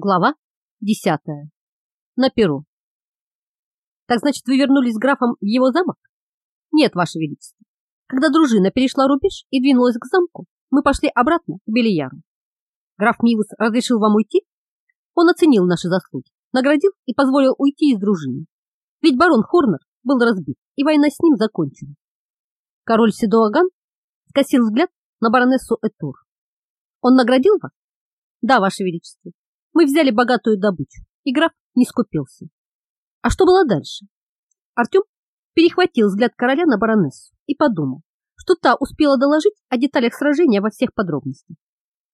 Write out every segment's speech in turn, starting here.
Глава десятая. На перу. Так значит, вы вернулись с графом в его замок? Нет, ваше величество. Когда дружина перешла рубеж и двинулась к замку, мы пошли обратно к Белияру. Граф Мивус разрешил вам уйти? Он оценил наши заслуги, наградил и позволил уйти из дружины. Ведь барон Хорнер был разбит, и война с ним закончена. Король Седоаган скосил взгляд на баронессу Этур. Он наградил вас? Да, ваше величество. Мы взяли богатую добычу, и граф не скупился. А что было дальше? Артем перехватил взгляд короля на баронессу и подумал, что та успела доложить о деталях сражения во всех подробностях.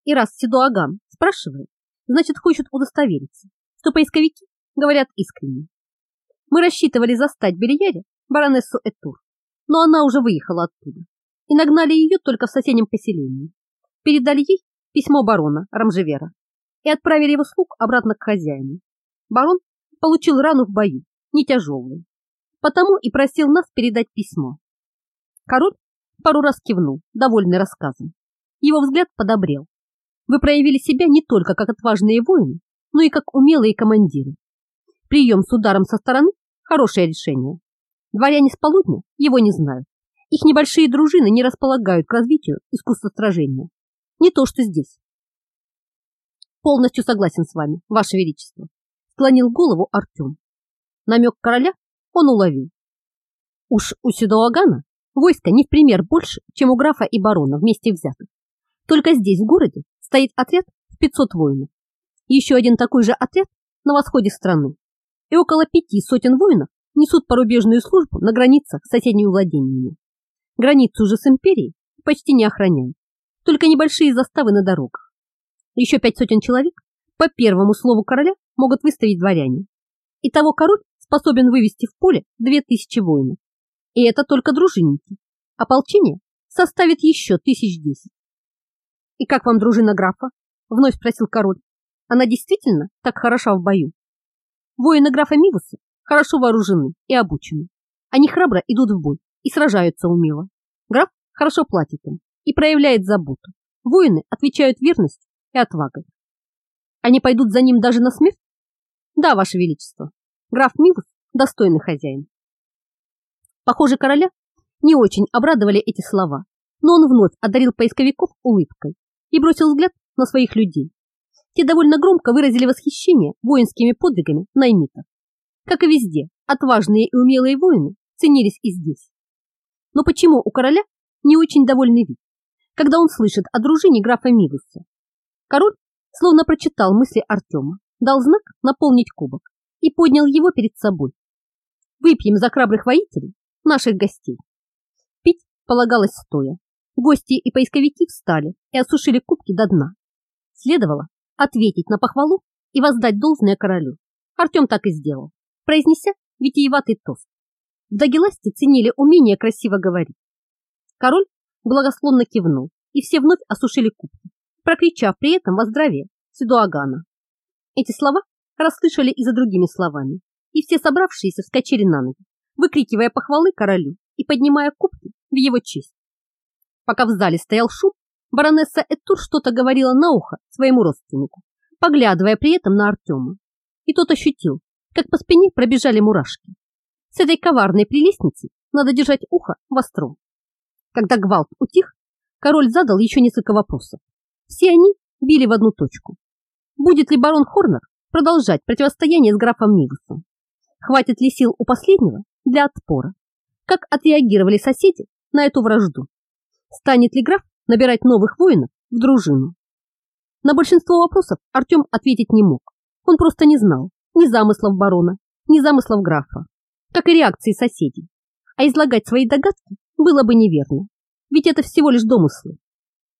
И раз Седуаган спрашивает, значит, хочет удостовериться, что поисковики говорят искренне. Мы рассчитывали застать Бельяре баронессу Этур, но она уже выехала оттуда, и нагнали ее только в соседнем поселении. Передали ей письмо барона Рамжевера и отправили его слуг обратно к хозяину. Барон получил рану в бою, не тяжелую, потому и просил нас передать письмо. Король пару раз кивнул, довольный рассказом. Его взгляд подобрел. Вы проявили себя не только как отважные воины, но и как умелые командиры. Прием с ударом со стороны – хорошее решение. Дворяне с полудня его не знают. Их небольшие дружины не располагают к развитию искусства сражения. Не то, что здесь. Полностью согласен с вами, Ваше Величество. Склонил голову Артем. Намек короля он уловил. Уж у Седоагана войска не в пример больше, чем у графа и барона вместе взятых. Только здесь, в городе, стоит отряд в 500 воинов. Еще один такой же отряд на восходе страны. И около пяти сотен воинов несут порубежную службу на границах с соседними владениями. Границу же с империей почти не охраняют, только небольшие заставы на дорогах. Еще пять сотен человек по первому слову короля могут выставить дворяне. Итого король способен вывести в поле две тысячи воинов. И это только дружинники. Ополчение составит еще тысяч десять. «И как вам дружина графа?» — вновь спросил король. «Она действительно так хороша в бою?» Воины графа Мивуса хорошо вооружены и обучены. Они храбро идут в бой и сражаются умело. Граф хорошо платит им и проявляет заботу. Воины отвечают верностью и отвагой. Они пойдут за ним даже на смерть? Да, Ваше Величество. Граф Мивус – достойный хозяин. Похоже, короля не очень обрадовали эти слова, но он вновь одарил поисковиков улыбкой и бросил взгляд на своих людей. Те довольно громко выразили восхищение воинскими подвигами наймитов. Как и везде, отважные и умелые воины ценились и здесь. Но почему у короля не очень довольный вид, когда он слышит о дружине графа Мивуса? Король словно прочитал мысли Артема, дал знак наполнить кубок и поднял его перед собой. Выпьем за храбрых воителей, наших гостей. Пить полагалось стоя. Гости и поисковики встали и осушили кубки до дна. Следовало ответить на похвалу и воздать должное королю. Артем так и сделал, произнеся витиеватый тост. В Дагеласте ценили умение красиво говорить. Король благословно кивнул, и все вновь осушили кубки прокричав при этом во здравие Седуагана. Эти слова расслышали и за другими словами, и все собравшиеся вскочили на ноги, выкрикивая похвалы королю и поднимая кубки в его честь. Пока в зале стоял шум, баронесса Этур что-то говорила на ухо своему родственнику, поглядывая при этом на Артема. И тот ощутил, как по спине пробежали мурашки. С этой коварной прелестницей надо держать ухо востро. Когда гвалт утих, король задал еще несколько вопросов, все они били в одну точку. Будет ли барон Хорнер продолжать противостояние с графом Мигусом? Хватит ли сил у последнего для отпора? Как отреагировали соседи на эту вражду? Станет ли граф набирать новых воинов в дружину? На большинство вопросов Артем ответить не мог. Он просто не знал ни замыслов барона, ни замыслов графа, как и реакции соседей. А излагать свои догадки было бы неверно, ведь это всего лишь домыслы.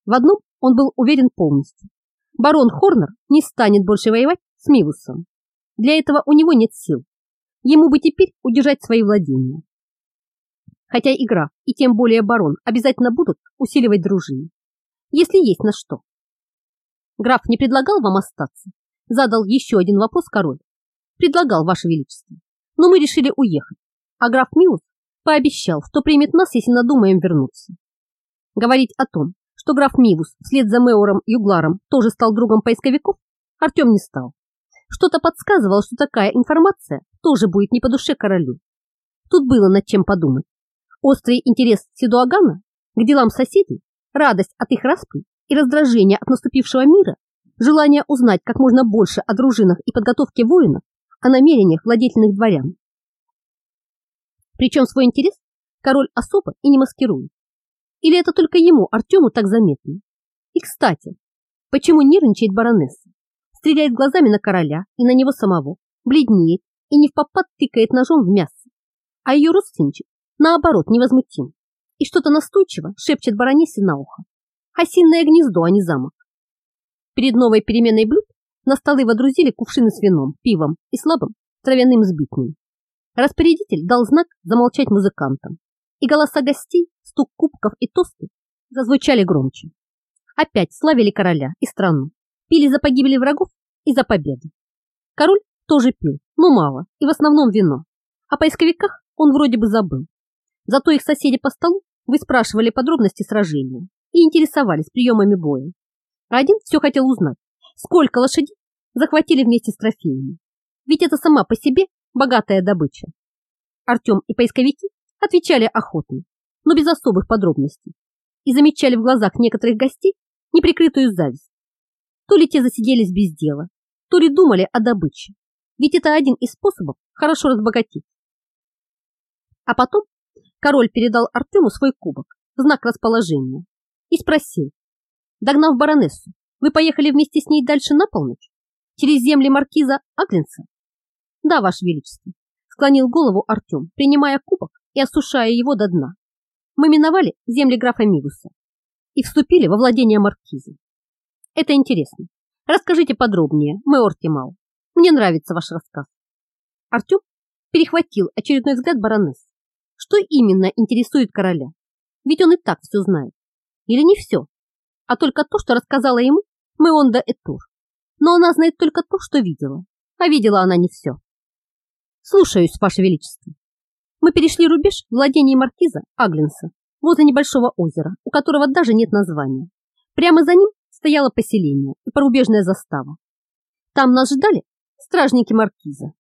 В одном он был уверен полностью. Барон Хорнер не станет больше воевать с Мивусом. Для этого у него нет сил. Ему бы теперь удержать свои владения. Хотя игра и тем более барон обязательно будут усиливать дружину. Если есть на что. Граф не предлагал вам остаться? Задал еще один вопрос король. Предлагал, ваше величество. Но мы решили уехать. А граф Милус пообещал, что примет нас, если надумаем вернуться. Говорить о том, что граф Мивус вслед за Меором Югларом тоже стал другом поисковиков, Артем не стал. Что-то подсказывало, что такая информация тоже будет не по душе королю. Тут было над чем подумать. Острый интерес Сидуагана к делам соседей, радость от их распри и раздражение от наступившего мира, желание узнать как можно больше о дружинах и подготовке воинов, о намерениях владетельных дворян. Причем свой интерес король особо и не маскирует. Или это только ему, Артему, так заметно? И, кстати, почему нервничает баронесса? Стреляет глазами на короля и на него самого, бледнеет и не в попад тыкает ножом в мясо. А ее родственничек, наоборот, невозмутим. И что-то настойчиво шепчет баронессе на ухо. Осинное гнездо, а не замок. Перед новой переменой блюд на столы водрузили кувшины с вином, пивом и слабым травяным сбитнем. Распорядитель дал знак замолчать музыкантам, и голоса гостей, стук кубков и тосты зазвучали громче. Опять славили короля и страну, пили за погибели врагов и за победу. Король тоже пил, но мало, и в основном вино. О поисковиках он вроде бы забыл. Зато их соседи по столу выспрашивали подробности сражения и интересовались приемами боя. один все хотел узнать, сколько лошадей захватили вместе с трофеями. Ведь это сама по себе богатая добыча. Артем и поисковики отвечали охотно, но без особых подробностей, и замечали в глазах некоторых гостей неприкрытую зависть. То ли те засиделись без дела, то ли думали о добыче, ведь это один из способов хорошо разбогатеть. А потом король передал Артему свой кубок знак расположения и спросил, догнав баронессу, вы поехали вместе с ней дальше на полночь? Через земли маркиза Аглинса? Да, ваше величество, склонил голову Артем, принимая кубок и осушая его до дна. Мы миновали земли графа Мигуса и вступили во владение маркиза. Это интересно. Расскажите подробнее, мэр Тимал. Мне нравится ваш рассказ. Артем перехватил очередной взгляд баронессы. Что именно интересует короля? Ведь он и так все знает. Или не все, а только то, что рассказала ему Меонда Этур. Но она знает только то, что видела, а видела она не все. Слушаюсь, Ваше Величество. Мы перешли рубеж владений маркиза Аглинса возле небольшого озера, у которого даже нет названия. Прямо за ним стояло поселение и порубежная застава. Там нас ждали стражники маркиза.